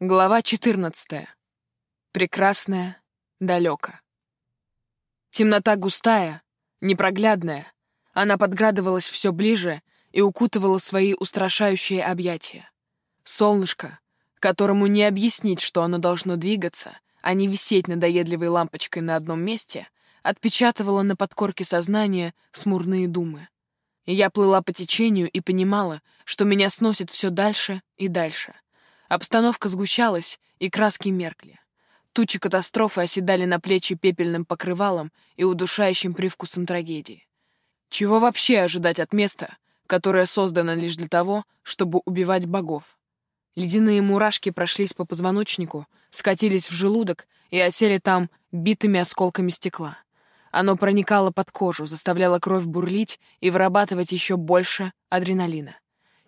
Глава 14. Прекрасная, далеко. Темнота густая, непроглядная. Она подградывалась все ближе и укутывала свои устрашающие объятия. Солнышко, которому не объяснить, что оно должно двигаться, а не висеть надоедливой лампочкой на одном месте, отпечатывало на подкорке сознания смурные думы. Я плыла по течению и понимала, что меня сносит все дальше и дальше — Обстановка сгущалась, и краски меркли. Тучи катастрофы оседали на плечи пепельным покрывалом и удушающим привкусом трагедии. Чего вообще ожидать от места, которое создано лишь для того, чтобы убивать богов? Ледяные мурашки прошлись по позвоночнику, скатились в желудок и осели там битыми осколками стекла. Оно проникало под кожу, заставляло кровь бурлить и вырабатывать еще больше адреналина.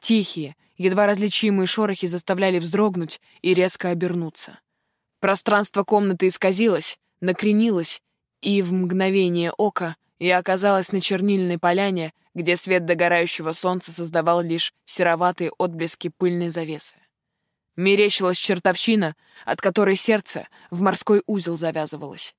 Тихие, едва различимые шорохи заставляли вздрогнуть и резко обернуться. Пространство комнаты исказилось, накренилось, и в мгновение ока я оказалась на чернильной поляне, где свет догорающего солнца создавал лишь сероватые отблески пыльной завесы. Мерещилась чертовщина, от которой сердце в морской узел завязывалось.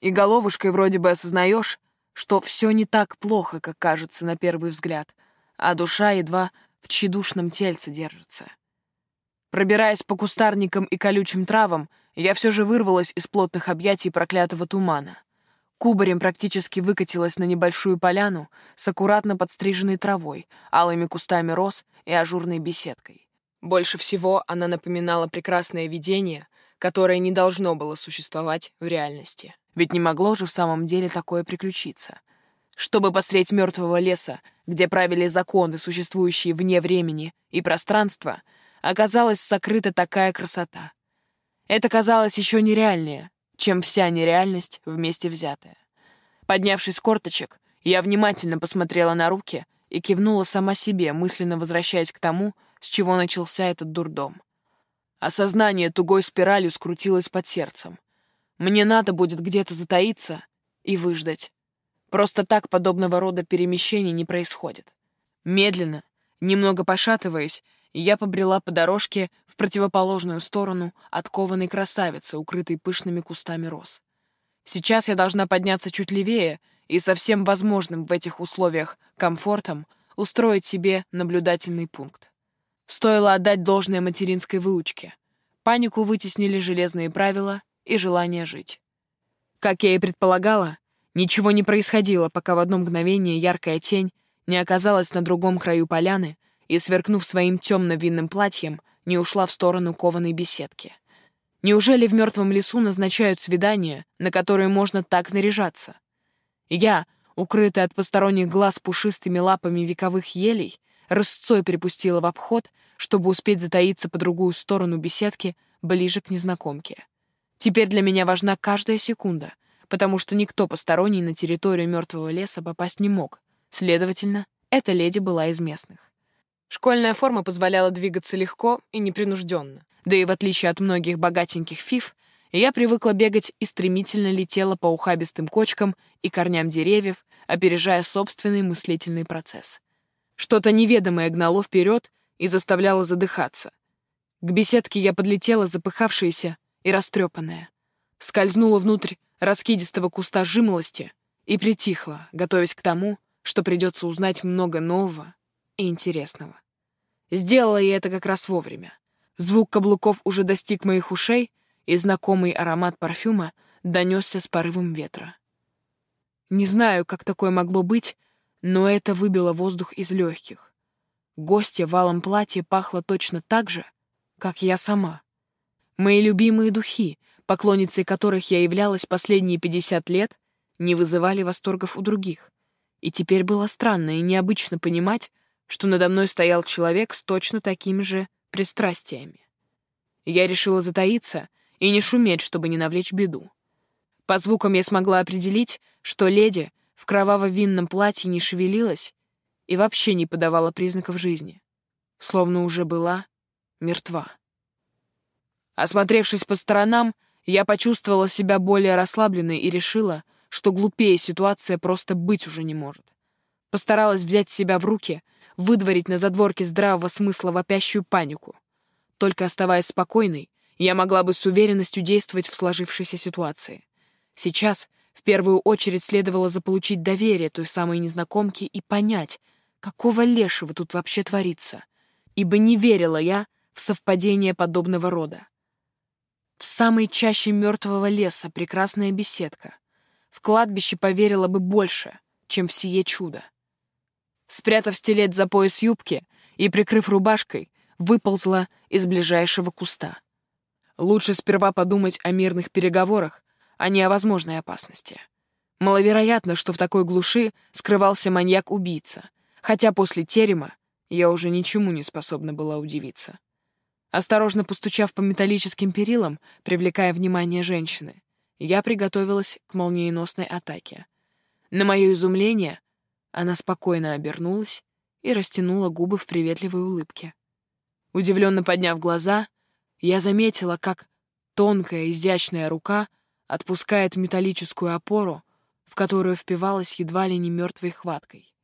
И головушкой вроде бы осознаешь, что все не так плохо, как кажется на первый взгляд, а душа едва в тщедушном тельце держится. Пробираясь по кустарникам и колючим травам, я все же вырвалась из плотных объятий проклятого тумана. Кубарем практически выкатилась на небольшую поляну с аккуратно подстриженной травой, алыми кустами роз и ажурной беседкой. Больше всего она напоминала прекрасное видение, которое не должно было существовать в реальности. Ведь не могло же в самом деле такое приключиться. Чтобы посреть мертвого леса, где правили законы, существующие вне времени и пространства, оказалась сокрыта такая красота. Это казалось еще нереальнее, чем вся нереальность вместе взятая. Поднявшись с корточек, я внимательно посмотрела на руки и кивнула сама себе, мысленно возвращаясь к тому, с чего начался этот дурдом. Осознание тугой спиралью скрутилось под сердцем. Мне надо будет где-то затаиться и выждать. Просто так подобного рода перемещений не происходит. Медленно, немного пошатываясь, я побрела по дорожке в противоположную сторону от кованой красавицы, укрытой пышными кустами роз. Сейчас я должна подняться чуть левее и со всем возможным в этих условиях комфортом устроить себе наблюдательный пункт. Стоило отдать должное материнской выучке. Панику вытеснили железные правила и желание жить. Как я и предполагала, Ничего не происходило, пока в одно мгновение яркая тень не оказалась на другом краю поляны и, сверкнув своим темно-винным платьем, не ушла в сторону кованой беседки. Неужели в мертвом лесу назначают свидания, на которые можно так наряжаться? Я, укрытая от посторонних глаз пушистыми лапами вековых елей, рысцой припустила в обход, чтобы успеть затаиться по другую сторону беседки, ближе к незнакомке. Теперь для меня важна каждая секунда — потому что никто посторонний на территорию мертвого леса попасть не мог. Следовательно, эта леди была из местных. Школьная форма позволяла двигаться легко и непринужденно. Да и в отличие от многих богатеньких фиф, я привыкла бегать и стремительно летела по ухабистым кочкам и корням деревьев, опережая собственный мыслительный процесс. Что-то неведомое гнало вперед и заставляло задыхаться. К беседке я подлетела, запыхавшаяся и растрепанная. Скользнула внутрь раскидистого куста жимолости и притихла, готовясь к тому, что придется узнать много нового и интересного. Сделала я это как раз вовремя. Звук каблуков уже достиг моих ушей, и знакомый аромат парфюма донесся с порывом ветра. Не знаю, как такое могло быть, но это выбило воздух из легких. Гостья в алом платье пахла точно так же, как я сама. Мои любимые духи, поклонницей которых я являлась последние 50 лет, не вызывали восторгов у других. И теперь было странно и необычно понимать, что надо мной стоял человек с точно такими же пристрастиями. Я решила затаиться и не шуметь, чтобы не навлечь беду. По звукам я смогла определить, что леди в кроваво-винном платье не шевелилась и вообще не подавала признаков жизни, словно уже была мертва. Осмотревшись по сторонам, я почувствовала себя более расслабленной и решила, что глупее ситуация просто быть уже не может. Постаралась взять себя в руки, выдворить на задворке здравого смысла вопящую панику. Только оставаясь спокойной, я могла бы с уверенностью действовать в сложившейся ситуации. Сейчас в первую очередь следовало заполучить доверие той самой незнакомки и понять, какого лешего тут вообще творится, ибо не верила я в совпадение подобного рода. В самой чаще мертвого леса прекрасная беседка. В кладбище поверила бы больше, чем в сие чудо. Спрятав стилет за пояс юбки и прикрыв рубашкой, выползла из ближайшего куста. Лучше сперва подумать о мирных переговорах, а не о возможной опасности. Маловероятно, что в такой глуши скрывался маньяк-убийца, хотя после терема я уже ничему не способна была удивиться. Осторожно постучав по металлическим перилам, привлекая внимание женщины, я приготовилась к молниеносной атаке. На мое изумление, она спокойно обернулась и растянула губы в приветливой улыбке. Удивленно подняв глаза, я заметила, как тонкая, изящная рука отпускает металлическую опору, в которую впивалась едва ли не мертвой хваткой.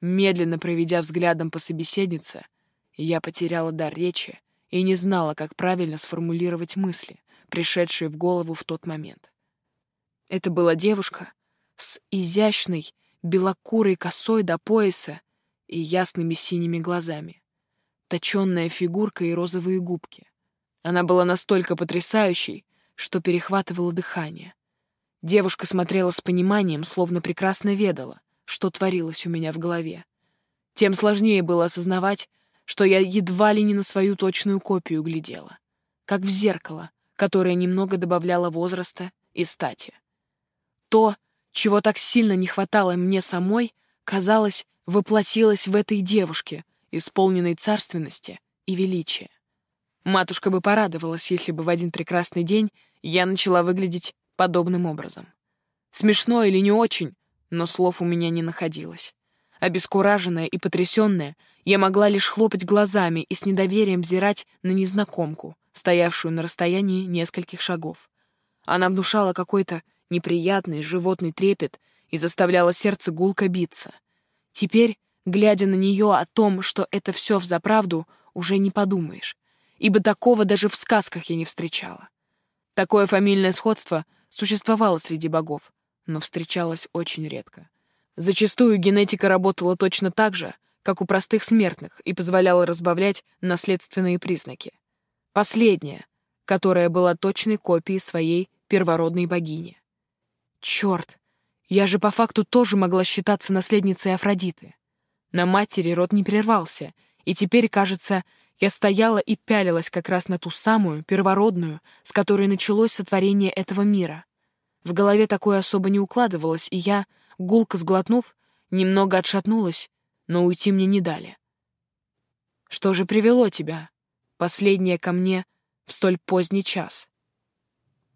Медленно проведя взглядом по собеседнице, я потеряла дар речи и не знала, как правильно сформулировать мысли, пришедшие в голову в тот момент. Это была девушка с изящной, белокурой косой до пояса и ясными синими глазами, точенная фигурка и розовые губки. Она была настолько потрясающей, что перехватывала дыхание. Девушка смотрела с пониманием, словно прекрасно ведала, что творилось у меня в голове. Тем сложнее было осознавать, что я едва ли не на свою точную копию глядела, как в зеркало, которое немного добавляло возраста и стати. То, чего так сильно не хватало мне самой, казалось, воплотилось в этой девушке, исполненной царственности и величия. Матушка бы порадовалась, если бы в один прекрасный день я начала выглядеть подобным образом. Смешно или не очень, но слов у меня не находилось. Обескураженная и потрясенная, я могла лишь хлопать глазами и с недоверием взирать на незнакомку, стоявшую на расстоянии нескольких шагов. Она внушала какой-то неприятный животный трепет и заставляла сердце гулко биться. Теперь, глядя на нее о том, что это все взаправду, уже не подумаешь ибо такого даже в сказках я не встречала. Такое фамильное сходство существовало среди богов, но встречалось очень редко. Зачастую генетика работала точно так же, как у простых смертных, и позволяла разбавлять наследственные признаки. Последняя, которая была точной копией своей первородной богини. Черт, я же по факту тоже могла считаться наследницей Афродиты. На матери род не прервался, и теперь, кажется, я стояла и пялилась как раз на ту самую, первородную, с которой началось сотворение этого мира. В голове такое особо не укладывалось, и я, гулко сглотнув, немного отшатнулась, но уйти мне не дали. «Что же привело тебя, последнее ко мне, в столь поздний час?»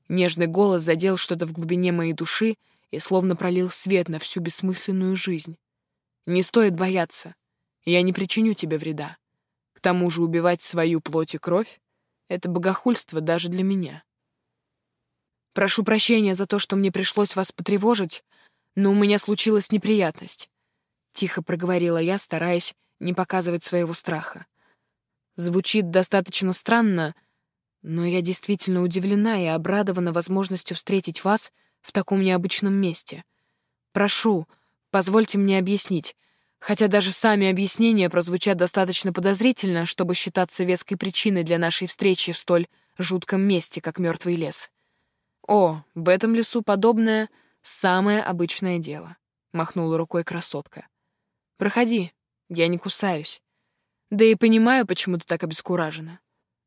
Нежный голос задел что-то в глубине моей души и словно пролил свет на всю бессмысленную жизнь. «Не стоит бояться. Я не причиню тебе вреда. К тому же убивать свою плоть и кровь — это богохульство даже для меня. Прошу прощения за то, что мне пришлось вас потревожить, но у меня случилась неприятность. Тихо проговорила я, стараясь не показывать своего страха. Звучит достаточно странно, но я действительно удивлена и обрадована возможностью встретить вас в таком необычном месте. Прошу, позвольте мне объяснить, хотя даже сами объяснения прозвучат достаточно подозрительно, чтобы считаться веской причиной для нашей встречи в столь жутком месте, как мертвый лес. О, в этом лесу подобное — самое обычное дело, — махнула рукой красотка. Проходи, я не кусаюсь. Да и понимаю, почему ты так обескуражена.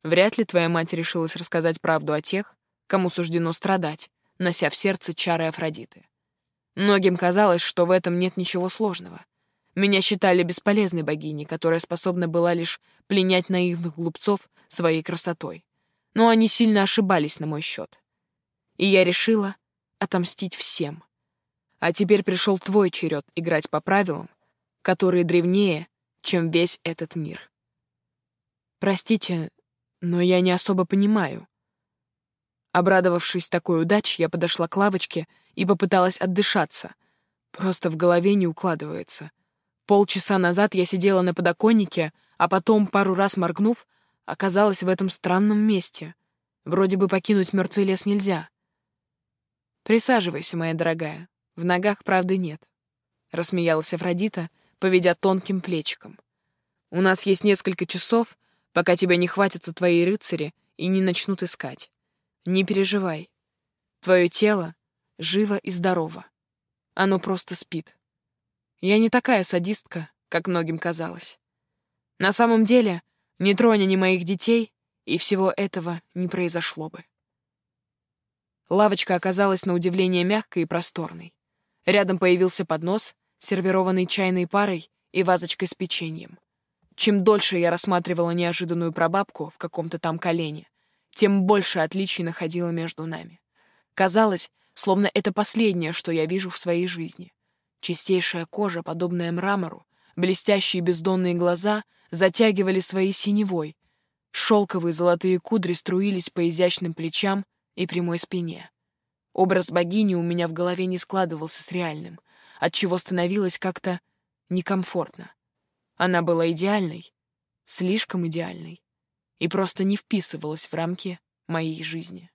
Вряд ли твоя мать решилась рассказать правду о тех, кому суждено страдать, нося в сердце чары Афродиты. Многим казалось, что в этом нет ничего сложного — меня считали бесполезной богиней, которая способна была лишь пленять наивных глупцов своей красотой. Но они сильно ошибались на мой счет. И я решила отомстить всем. А теперь пришел твой черед играть по правилам, которые древнее, чем весь этот мир. Простите, но я не особо понимаю. Обрадовавшись такой удаче, я подошла к лавочке и попыталась отдышаться. Просто в голове не укладывается — Полчаса назад я сидела на подоконнике, а потом, пару раз моргнув, оказалась в этом странном месте. Вроде бы покинуть мертвый лес нельзя. Присаживайся, моя дорогая. В ногах правды нет. Рассмеялась Афродита, поведя тонким плечиком. У нас есть несколько часов, пока тебя не хватятся твои рыцари и не начнут искать. Не переживай. Твое тело живо и здорово. Оно просто спит. Я не такая садистка, как многим казалось. На самом деле, не тронь они моих детей, и всего этого не произошло бы. Лавочка оказалась на удивление мягкой и просторной. Рядом появился поднос, сервированный чайной парой и вазочкой с печеньем. Чем дольше я рассматривала неожиданную прабабку в каком-то там колене, тем больше отличий находила между нами. Казалось, словно это последнее, что я вижу в своей жизни. Чистейшая кожа, подобная мрамору, блестящие бездонные глаза затягивали своей синевой, шелковые золотые кудри струились по изящным плечам и прямой спине. Образ богини у меня в голове не складывался с реальным, отчего становилось как-то некомфортно. Она была идеальной, слишком идеальной, и просто не вписывалась в рамки моей жизни.